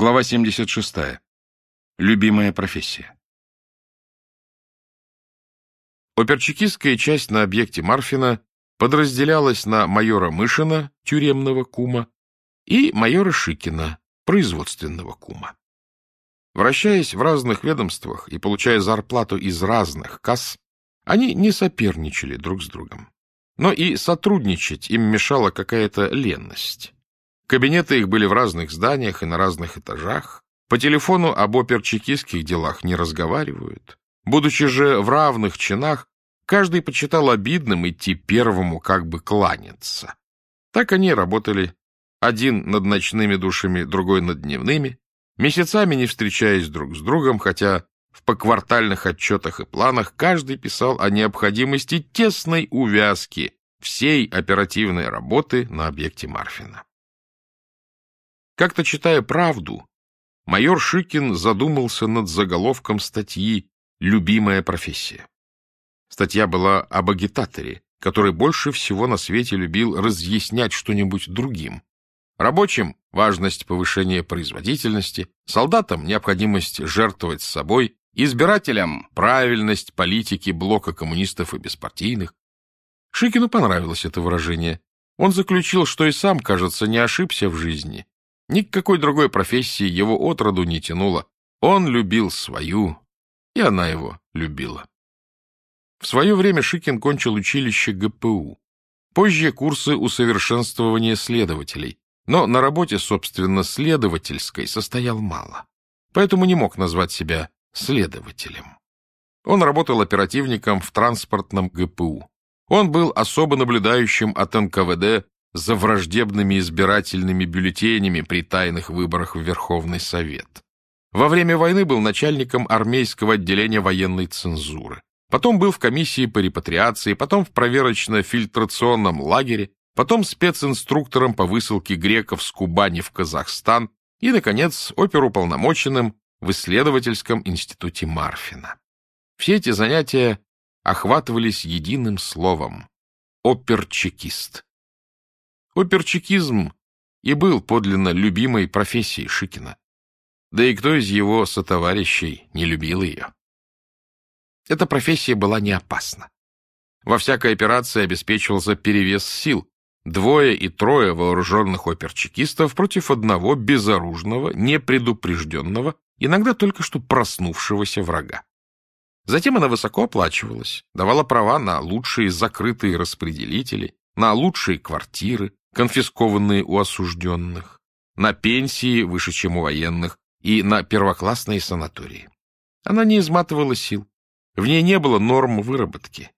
Глава 76. Любимая профессия. Оперчекистская часть на объекте Марфина подразделялась на майора Мышина, тюремного кума, и майора Шикина, производственного кума. Вращаясь в разных ведомствах и получая зарплату из разных касс, они не соперничали друг с другом. Но и сотрудничать им мешала какая-то ленность. Кабинеты их были в разных зданиях и на разных этажах. По телефону об оперчекистских делах не разговаривают. Будучи же в равных чинах, каждый почитал обидным идти первому как бы кланяться. Так они работали, один над ночными душами, другой над дневными, месяцами не встречаясь друг с другом, хотя в поквартальных отчетах и планах каждый писал о необходимости тесной увязки всей оперативной работы на объекте Марфина. Как-то читая «Правду», майор Шикин задумался над заголовком статьи «Любимая профессия». Статья была об агитаторе, который больше всего на свете любил разъяснять что-нибудь другим. Рабочим – важность повышения производительности, солдатам – необходимость жертвовать собой, избирателям – правильность политики блока коммунистов и беспартийных. Шикину понравилось это выражение. Он заключил, что и сам, кажется, не ошибся в жизни, ни какой другой профессии его отроду не тянуло. Он любил свою, и она его любила. В свое время Шикин кончил училище ГПУ. Позже курсы усовершенствования следователей, но на работе, собственно, следовательской состоял мало. Поэтому не мог назвать себя следователем. Он работал оперативником в транспортном ГПУ. Он был особо наблюдающим от НКВД за враждебными избирательными бюллетенями при тайных выборах в Верховный Совет. Во время войны был начальником армейского отделения военной цензуры. Потом был в комиссии по репатриации, потом в проверочно-фильтрационном лагере, потом специнструктором по высылке греков с Кубани в Казахстан и, наконец, оперуполномоченным в исследовательском институте Марфина. Все эти занятия охватывались единым словом – оперчекист. Оперчекизм и был подлинно любимой профессией Шикина. Да и кто из его сотоварищей не любил ее? Эта профессия была не опасна. Во всякой операции обеспечивался перевес сил, двое и трое вооруженных оперчекистов против одного безоружного, непредупрежденного, иногда только что проснувшегося врага. Затем она высоко оплачивалась, давала права на лучшие закрытые распределители, на лучшие квартиры, конфискованные у осужденных, на пенсии выше, чем у военных, и на первоклассные санатории. Она не изматывала сил. В ней не было норм выработки.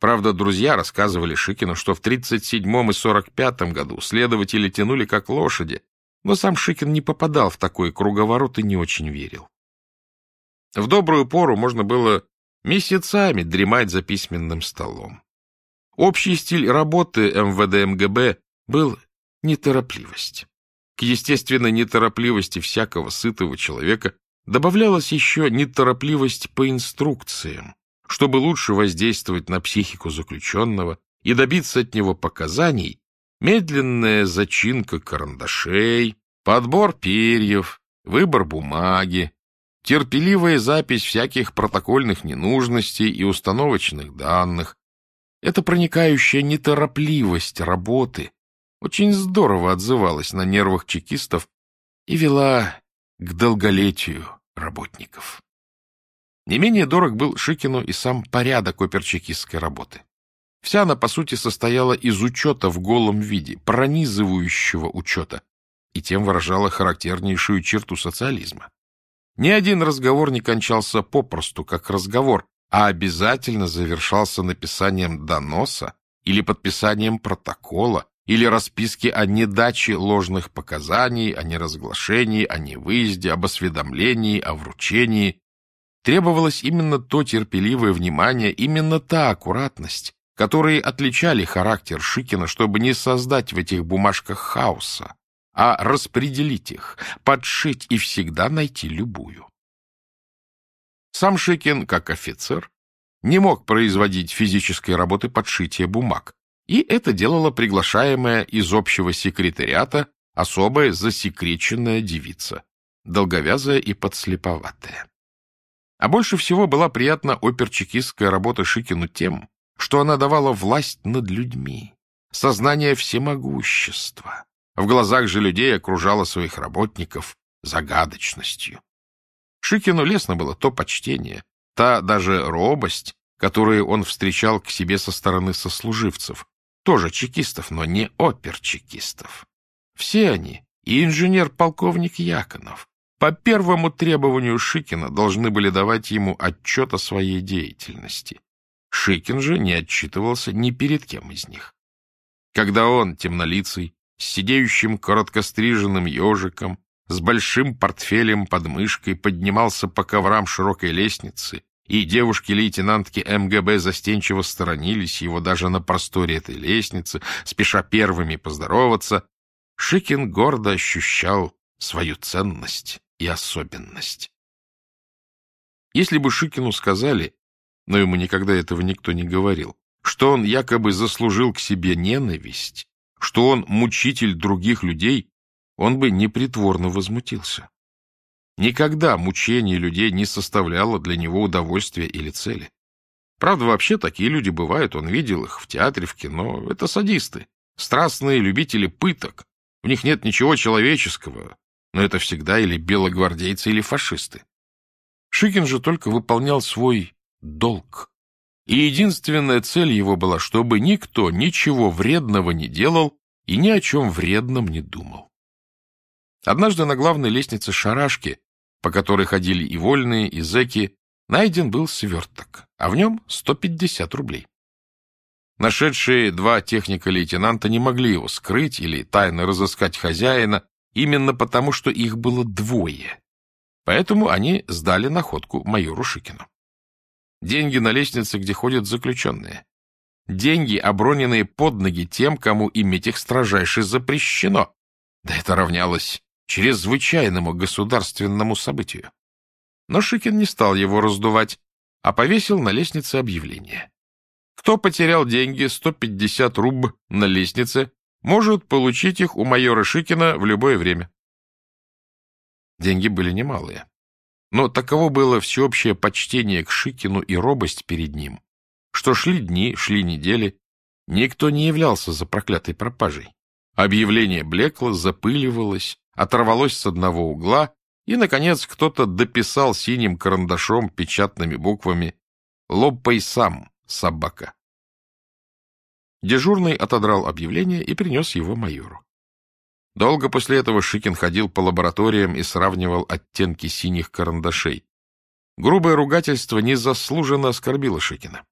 Правда, друзья рассказывали Шикину, что в 37-м и 45-м году следователи тянули как лошади, но сам Шикин не попадал в такой круговорот и не очень верил. В добрую пору можно было месяцами дремать за письменным столом. Общий стиль работы МВД МГБ был неторопливость. К естественной неторопливости всякого сытого человека добавлялась еще неторопливость по инструкциям, чтобы лучше воздействовать на психику заключенного и добиться от него показаний, медленная зачинка карандашей, подбор перьев, выбор бумаги, терпеливая запись всяких протокольных ненужностей и установочных данных, это проникающая неторопливость работы очень здорово отзывалась на нервах чекистов и вела к долголетию работников. Не менее дорог был Шикину и сам порядок оперчекистской работы. Вся она, по сути, состояла из учета в голом виде, пронизывающего учета, и тем выражала характернейшую черту социализма. Ни один разговор не кончался попросту, как разговор, а обязательно завершался написанием доноса или подписанием протокола, или расписки о недаче ложных показаний, о неразглашении, о невыезде, об осведомлении, о вручении. Требовалось именно то терпеливое внимание, именно та аккуратность, которые отличали характер Шикина, чтобы не создать в этих бумажках хаоса, а распределить их, подшить и всегда найти любую. Сам Шикин, как офицер, не мог производить физической работы подшития бумаг, и это делала приглашаемая из общего секретариата особая засекреченная девица. долговязая и подслеповатая. А больше всего была приятна оперчекистская работа Шикину тем, что она давала власть над людьми, сознание всемогущества. В глазах же людей окружала своих работников загадочностью. Шикину лестно было то почтение, та даже робость, которую он встречал к себе со стороны сослуживцев, тоже чекистов, но не оперчекистов. Все они, и инженер-полковник Яконов, по первому требованию Шикина должны были давать ему отчет о своей деятельности. Шикин же не отчитывался ни перед кем из них. Когда он, темнолицый, с сидеющим короткостриженным ежиком, с большим портфелем под мышкой поднимался по коврам широкой лестницы, и девушки-лейтенантки МГБ застенчиво сторонились его даже на просторе этой лестницы, спеша первыми поздороваться, Шикин гордо ощущал свою ценность и особенность. Если бы Шикину сказали, но ему никогда этого никто не говорил, что он якобы заслужил к себе ненависть, что он мучитель других людей, он бы непритворно возмутился. Никогда мучение людей не составляло для него удовольствия или цели. Правда, вообще такие люди бывают, он видел их в театре, в кино. Это садисты, страстные любители пыток. В них нет ничего человеческого, но это всегда или белогвардейцы, или фашисты. Шикин же только выполнял свой долг. И единственная цель его была, чтобы никто ничего вредного не делал и ни о чем вредном не думал. Однажды на главной лестнице шарашки по которой ходили и вольные, и зэки, найден был сверток, а в нем 150 рублей. Нашедшие два техника-лейтенанта не могли его скрыть или тайно разыскать хозяина, именно потому, что их было двое. Поэтому они сдали находку майору Шикину. Деньги на лестнице, где ходят заключенные. Деньги, оброненные под ноги тем, кому иметь их строжайше запрещено. Да это равнялось чрезвычайному государственному событию. Но Шикин не стал его раздувать, а повесил на лестнице объявление. Кто потерял деньги 150 руб на лестнице, может получить их у майора Шикина в любое время. Деньги были немалые. Но таково было всеобщее почтение к Шикину и робость перед ним, что шли дни, шли недели, никто не являлся за проклятой пропажей. Объявление блекло, запыливалось, оторвалось с одного угла, и, наконец, кто-то дописал синим карандашом печатными буквами «Лопай сам, собака». Дежурный отодрал объявление и принес его майору. Долго после этого Шикин ходил по лабораториям и сравнивал оттенки синих карандашей. Грубое ругательство незаслуженно оскорбило Шикина.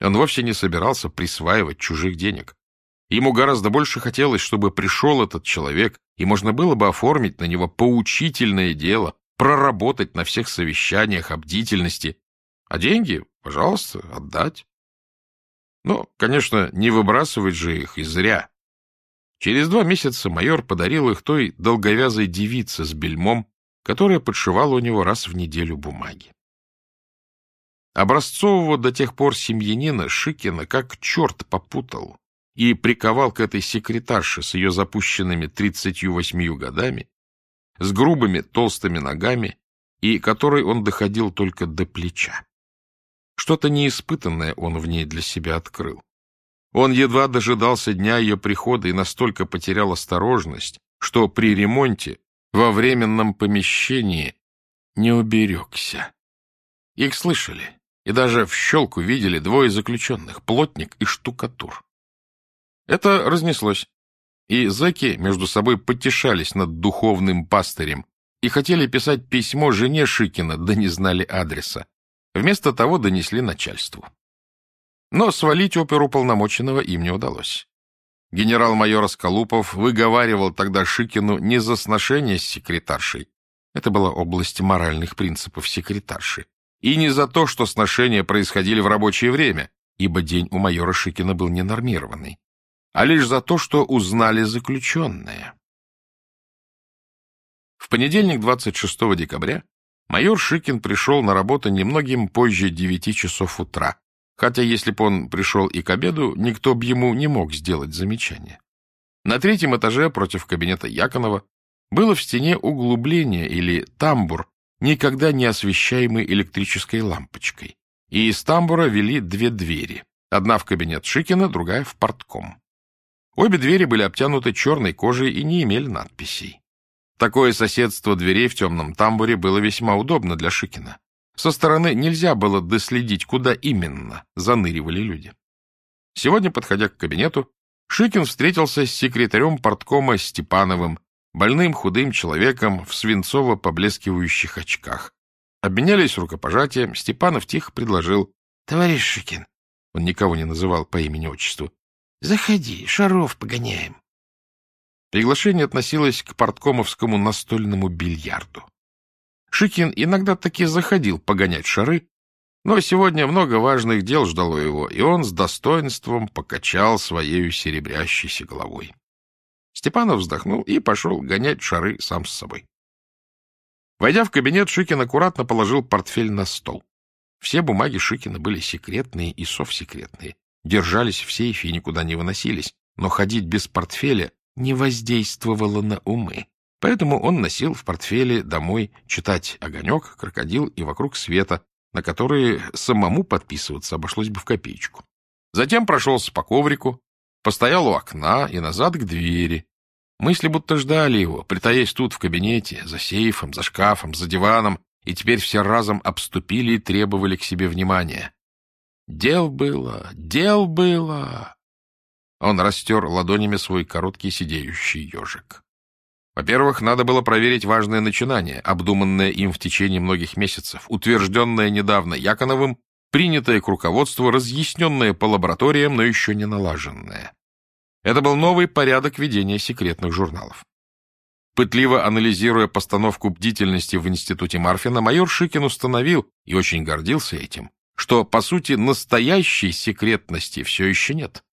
Он вовсе не собирался присваивать чужих денег. Ему гораздо больше хотелось, чтобы пришел этот человек, и можно было бы оформить на него поучительное дело, проработать на всех совещаниях о бдительности, а деньги, пожалуйста, отдать. Но, конечно, не выбрасывать же их и зря. Через два месяца майор подарил их той долговязой девице с бельмом, которая подшивала у него раз в неделю бумаги. Образцового до тех пор семьянина Шикина как черт попутал и приковал к этой секретарше с ее запущенными тридцатью восьмию годами, с грубыми толстыми ногами, и которой он доходил только до плеча. Что-то неиспытанное он в ней для себя открыл. Он едва дожидался дня ее прихода и настолько потерял осторожность, что при ремонте во временном помещении не уберегся. Их слышали, и даже в щелку видели двое заключенных, плотник и штукатур. Это разнеслось, и зэки между собой потешались над духовным пастырем и хотели писать письмо жене Шикина, да не знали адреса. Вместо того донесли начальству. Но свалить оперу полномоченного им не удалось. Генерал-майор Скалупов выговаривал тогда Шикину не за сношение с секретаршей, это была область моральных принципов секретарши, и не за то, что сношения происходили в рабочее время, ибо день у майора Шикина был ненормированный, а лишь за то, что узнали заключенные. В понедельник, 26 декабря, майор Шикин пришел на работу немногим позже девяти часов утра, хотя если бы он пришел и к обеду, никто бы ему не мог сделать замечания. На третьем этаже против кабинета Яконова было в стене углубление или тамбур, никогда не освещаемый электрической лампочкой. И из тамбура вели две двери. Одна в кабинет Шикина, другая в портком. Обе двери были обтянуты черной кожей и не имели надписей. Такое соседство дверей в темном тамбуре было весьма удобно для Шикина. Со стороны нельзя было доследить, куда именно заныривали люди. Сегодня, подходя к кабинету, Шикин встретился с секретарем порткома Степановым, больным худым человеком в свинцово-поблескивающих очках. Обменялись рукопожатием, Степанов тихо предложил. — Товарищ Шикин, он никого не называл по имени-отчеству, — заходи, шаров погоняем. Приглашение относилось к порткомовскому настольному бильярду. Шикин иногда таки заходил погонять шары, но сегодня много важных дел ждало его, и он с достоинством покачал своею серебрящейся головой. Степанов вздохнул и пошел гонять шары сам с собой. Войдя в кабинет, Шикин аккуратно положил портфель на стол. Все бумаги Шикина были секретные и совсекретные, держались в сейфе и никуда не выносились, но ходить без портфеля не воздействовало на умы. Поэтому он носил в портфеле домой читать «Огонек», «Крокодил» и «Вокруг света», на которые самому подписываться обошлось бы в копеечку. Затем прошелся по коврику, постоял у окна и назад к двери. Мысли будто ждали его, притаясь тут в кабинете, за сейфом, за шкафом, за диваном, и теперь все разом обступили и требовали к себе внимания. Дел было, дел было. Он растер ладонями свой короткий сидеющий ежик. Во-первых, надо было проверить важное начинание, обдуманное им в течение многих месяцев, утвержденное недавно Яконовым, принятое к руководству, разъясненное по лабораториям, но еще не налаженное. Это был новый порядок ведения секретных журналов. Пытливо анализируя постановку бдительности в институте Марфина, майор Шикин установил, и очень гордился этим, что, по сути, настоящей секретности все еще нет.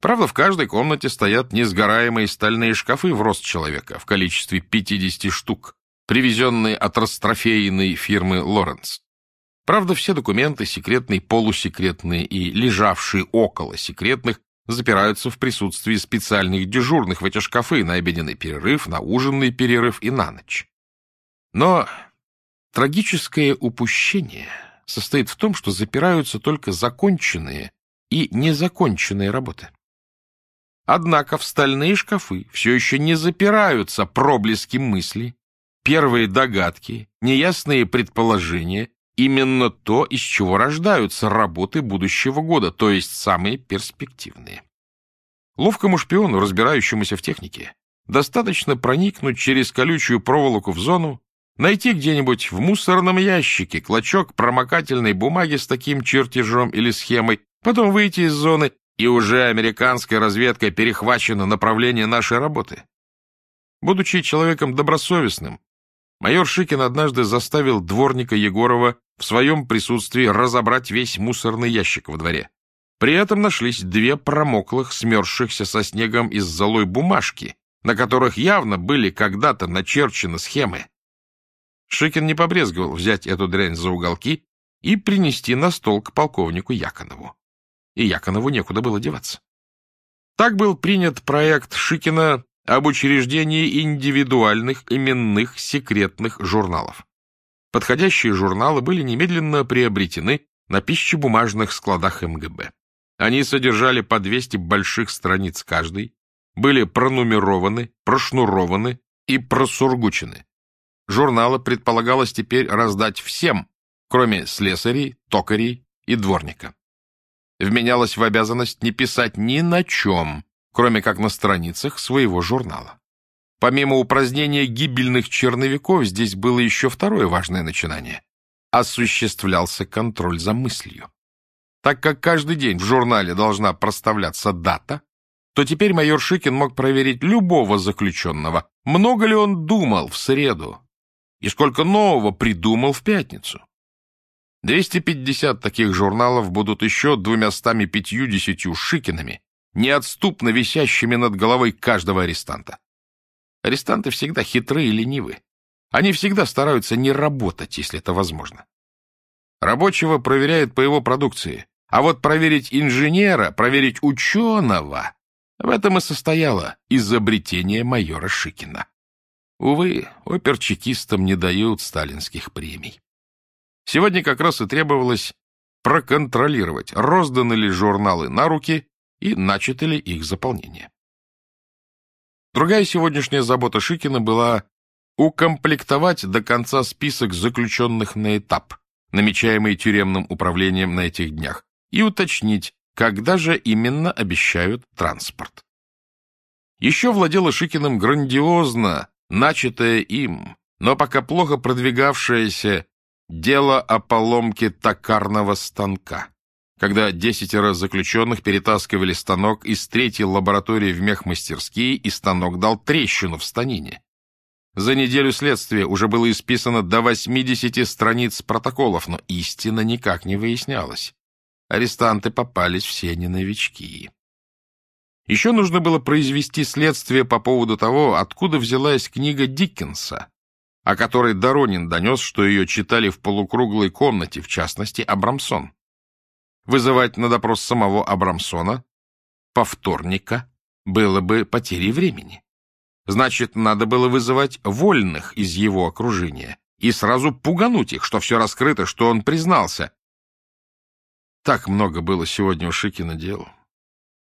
Правда, в каждой комнате стоят несгораемые стальные шкафы в рост человека в количестве 50 штук, привезенные от растрофейной фирмы «Лоренс». Правда, все документы, секретные, полусекретные и лежавшие около секретных, запираются в присутствии специальных дежурных в эти шкафы на обеденный перерыв, на ужинный перерыв и на ночь. Но трагическое упущение состоит в том, что запираются только законченные и незаконченные работы. Однако в стальные шкафы все еще не запираются проблески мысли, первые догадки, неясные предположения, именно то, из чего рождаются работы будущего года, то есть самые перспективные. Ловкому шпиону, разбирающемуся в технике, достаточно проникнуть через колючую проволоку в зону, найти где-нибудь в мусорном ящике клочок промокательной бумаги с таким чертежом или схемой, потом выйти из зоны и уже американской разведкой перехвачено направление нашей работы. Будучи человеком добросовестным, майор Шикин однажды заставил дворника Егорова в своем присутствии разобрать весь мусорный ящик во дворе. При этом нашлись две промоклых, смерзшихся со снегом из золой бумажки, на которых явно были когда-то начерчены схемы. Шикин не побрезговал взять эту дрянь за уголки и принести на стол к полковнику Яконову и Яконову некуда было деваться. Так был принят проект Шикина об учреждении индивидуальных именных секретных журналов. Подходящие журналы были немедленно приобретены на пищебумажных складах МГБ. Они содержали по 200 больших страниц каждый, были пронумерованы, прошнурованы и просургучены. Журналы предполагалось теперь раздать всем, кроме слесарей, токарей и дворника вменялось в обязанность не писать ни на чем, кроме как на страницах своего журнала. Помимо упразднения гибельных черновиков, здесь было еще второе важное начинание. Осуществлялся контроль за мыслью. Так как каждый день в журнале должна проставляться дата, то теперь майор Шикин мог проверить любого заключенного, много ли он думал в среду и сколько нового придумал в пятницу. 250 таких журналов будут еще двумястами пятью-десятью шикинами, неотступно висящими над головой каждого арестанта. Арестанты всегда хитрые и ленивы. Они всегда стараются не работать, если это возможно. Рабочего проверяют по его продукции, а вот проверить инженера, проверить ученого — в этом и состояло изобретение майора Шикина. Увы, оперчекистам не дают сталинских премий. Сегодня как раз и требовалось проконтролировать, розданы ли журналы на руки и начато ли их заполнение. Другая сегодняшняя забота Шикина была укомплектовать до конца список заключенных на этап, намечаемый тюремным управлением на этих днях, и уточнить, когда же именно обещают транспорт. Еще владела Шикиным грандиозно начатое им, но пока плохо продвигавшееся дело о поломке токарного станка, когда десятеро заключенных перетаскивали станок из третьей лаборатории в мехмастерские, и станок дал трещину в станине. За неделю следствия уже было исписано до 80 страниц протоколов, но истина никак не выяснялась. Арестанты попались все не новички. Еще нужно было произвести следствие по поводу того, откуда взялась книга Диккенса, о которой Доронин донес, что ее читали в полукруглой комнате, в частности, Абрамсон. Вызывать на допрос самого Абрамсона, повторника, было бы потерей времени. Значит, надо было вызывать вольных из его окружения и сразу пугануть их, что все раскрыто, что он признался. Так много было сегодня у Шикина дел.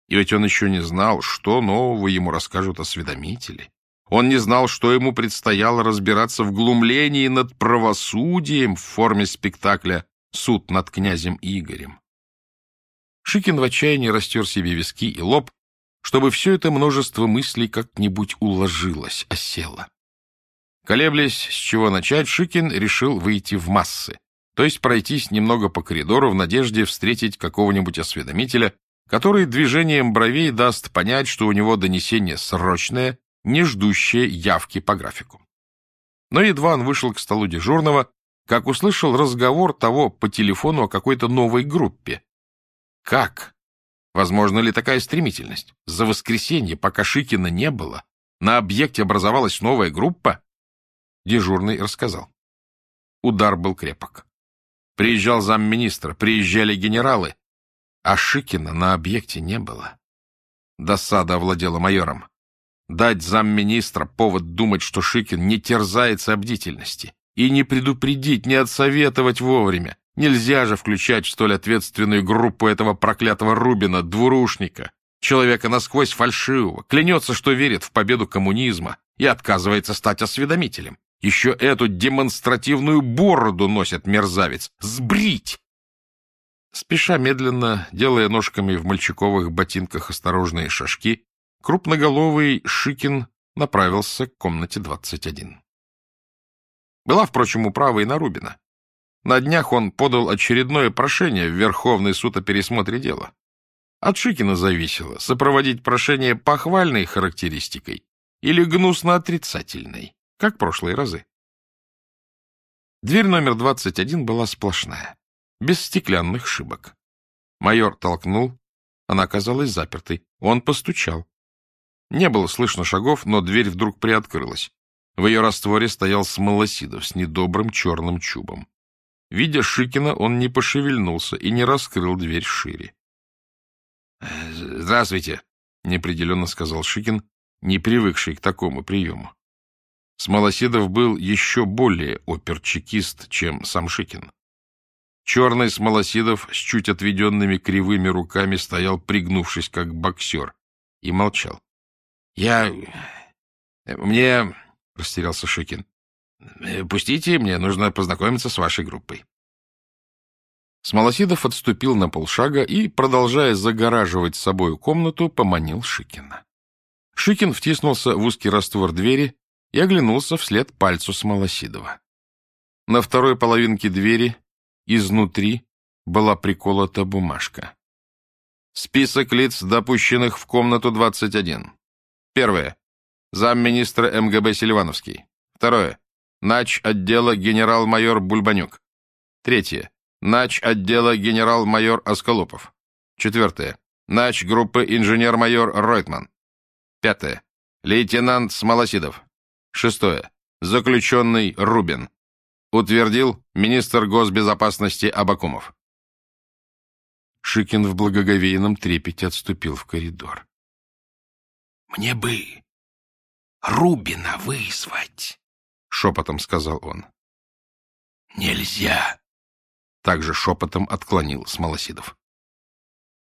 И ведь он еще не знал, что нового ему расскажут осведомители. Он не знал, что ему предстояло разбираться в глумлении над правосудием в форме спектакля «Суд над князем Игорем». Шикин в отчаянии растер себе виски и лоб, чтобы все это множество мыслей как-нибудь уложилось, осело. Колеблясь, с чего начать, Шикин решил выйти в массы, то есть пройтись немного по коридору в надежде встретить какого-нибудь осведомителя, который движением бровей даст понять, что у него донесение срочное, не ждущее явки по графику. Но едва он вышел к столу дежурного, как услышал разговор того по телефону о какой-то новой группе. Как? Возможно ли такая стремительность? За воскресенье, пока Шикина не было, на объекте образовалась новая группа? Дежурный рассказал. Удар был крепок. Приезжал замминистра, приезжали генералы, а Шикина на объекте не было. Досада овладела майором. Дать замминистра повод думать, что Шикин не терзается о бдительности, и не предупредить, не отсоветовать вовремя. Нельзя же включать в столь ответственную группу этого проклятого Рубина, двурушника, человека насквозь фальшивого, клянется, что верит в победу коммунизма и отказывается стать осведомителем. Еще эту демонстративную бороду носит мерзавец. Сбрить! Спеша медленно, делая ножками в мальчиковых ботинках осторожные шажки, крупноголовый Шикин направился к комнате 21. Была, впрочем, управа и на Рубина. На днях он подал очередное прошение в Верховный суд о пересмотре дела. От Шикина зависело сопроводить прошение похвальной характеристикой или гнусно-отрицательной, как прошлые разы. Дверь номер 21 была сплошная без стеклянных шибок. Майор толкнул, она оказалась запертой. Он постучал. Не было слышно шагов, но дверь вдруг приоткрылась. В ее растворе стоял Смолосидов с недобрым черным чубом. Видя Шикина, он не пошевельнулся и не раскрыл дверь шире. — Здравствуйте, — неопределенно сказал Шикин, не привыкший к такому приему. Смолосидов был еще более оперчекист, чем сам Шикин. Черный Смолосидов с чуть отведенными кривыми руками стоял, пригнувшись, как боксер, и молчал. — Я... Мне... — растерялся Шикин. — Пустите, мне нужно познакомиться с вашей группой. Смолосидов отступил на полшага и, продолжая загораживать собою комнату, поманил Шикина. Шикин втиснулся в узкий раствор двери и оглянулся вслед пальцу Смолосидова. На второй половинке двери Изнутри была приколота бумажка. Список лиц, допущенных в комнату 21. Первое. Замминистра МГБ Селивановский. Второе. Нач отдела генерал-майор Бульбанюк. Третье. Нач отдела генерал-майор Осколопов. Четвертое. Нач группы инженер-майор Ройтман. Пятое. Лейтенант Смолосидов. Шестое. Заключенный Рубин. Утвердил министр госбезопасности Абакумов. Шикин в благоговейном трепете отступил в коридор. — Мне бы Рубина вызвать, — шепотом сказал он. — Нельзя, — также шепотом отклонил Смолосидов.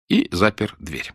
И запер дверь.